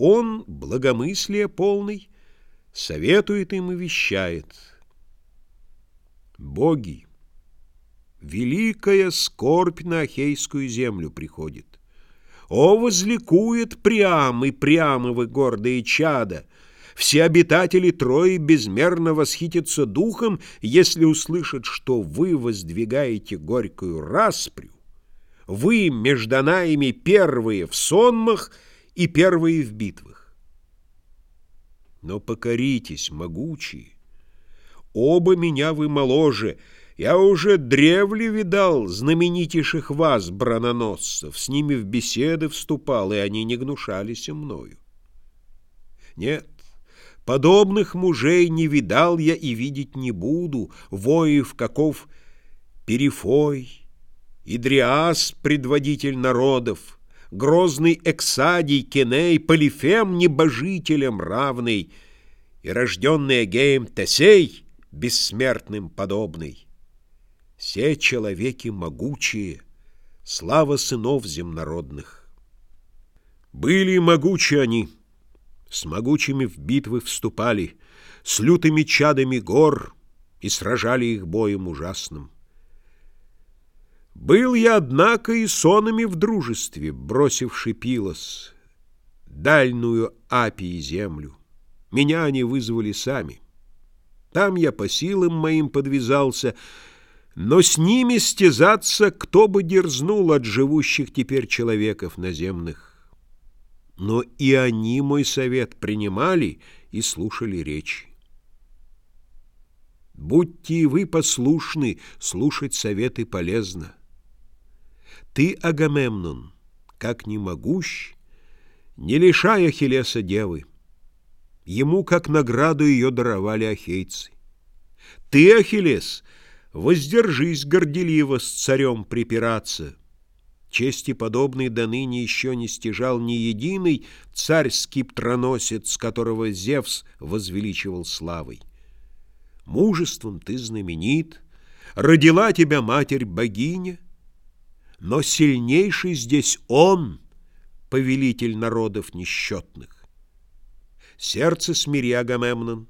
он, благомыслие полный, советует им и вещает. Боги, великая скорбь на Ахейскую землю приходит. О, возликует Приам и Приамовы гордые чада! Все обитатели Трои безмерно восхитятся духом, если услышат, что вы воздвигаете горькую распрю. Вы, между нами, первые в сонмах и первые в битвах. Но покоритесь, могучие, оба меня вы моложе, я уже древле видал знаменитейших вас, брононосцев, с ними в беседы вступал, и они не гнушались мною. Нет, подобных мужей не видал я и видеть не буду, воев, каков Перифой, Идриас, предводитель народов, грозный Эксадий, Кеней, Полифем, небожителем равный, и рожденный Эгеем Тесей, бессмертным подобный. Все человеки могучие, слава сынов земнородных. Были могучи они, с могучими в битвы вступали, с лютыми чадами гор и сражали их боем ужасным. Был я, однако, и сонами в дружестве, бросивший Пилос, дальную Апии землю. Меня они вызвали сами. Там я по силам моим подвязался — но с ними стязаться кто бы дерзнул от живущих теперь человеков наземных. Но и они мой совет принимали и слушали речи. Будьте и вы послушны, слушать советы полезно. Ты, Агамемнон, как не могущ, не лишай Ахиллеса девы. Ему, как награду, ее даровали ахейцы. Ты, Ахиллес, — Воздержись горделиво с царем припираться. Чести подобной до ныне еще не стяжал ни единый царь-скиптроносец, которого Зевс возвеличивал славой. Мужеством ты знаменит, родила тебя матерь-богиня, но сильнейший здесь он, повелитель народов несчетных. Сердце смири, Агамемнон,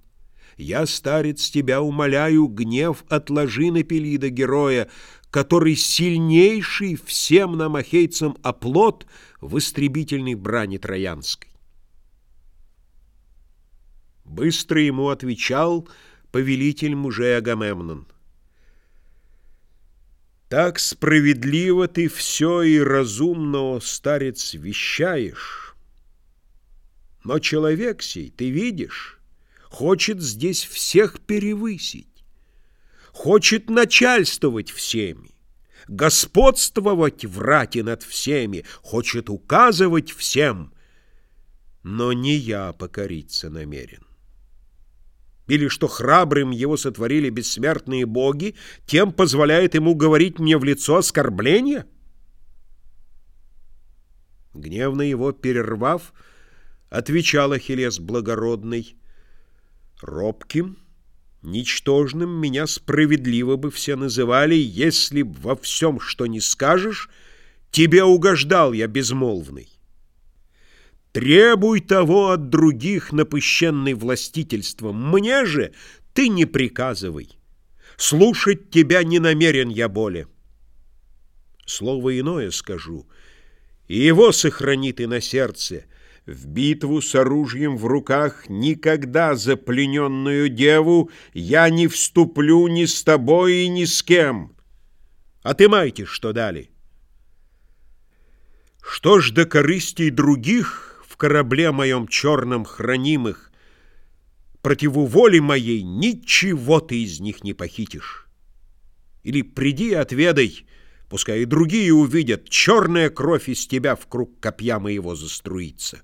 я, старец, тебя умоляю, гнев отложи на Пелида героя, который сильнейший всем нам, ахейцам, оплот в истребительной брани троянской. Быстро ему отвечал повелитель мужей Агамемнон. Так справедливо ты все и разумно, старец, вещаешь. Но человек сей, ты видишь, хочет здесь всех перевысить, хочет начальствовать всеми, господствовать в рате над всеми, хочет указывать всем, но не я покориться намерен. Или что храбрым его сотворили бессмертные боги, тем позволяет ему говорить мне в лицо оскорбления? Гневно его перервав, отвечал Ахиллес благородный, Робким, ничтожным меня справедливо бы все называли, если б во всем, что не скажешь, тебе угождал я безмолвный. Требуй того от других, напыщенный властительством, мне же ты не приказывай. Слушать тебя не намерен я более. Слово иное скажу, и его сохрани ты на сердце — в битву с оружием в руках никогда за плененную деву я не вступлю ни с тобой и ни с кем. Отымайте, что дали. Что ж до корыстей других корабле моем черном хранимых, противу воли моей ничего ты из них не похитишь. Или приди и отведай, пускай и другие увидят, черная кровь из тебя в круг копья моего заструится.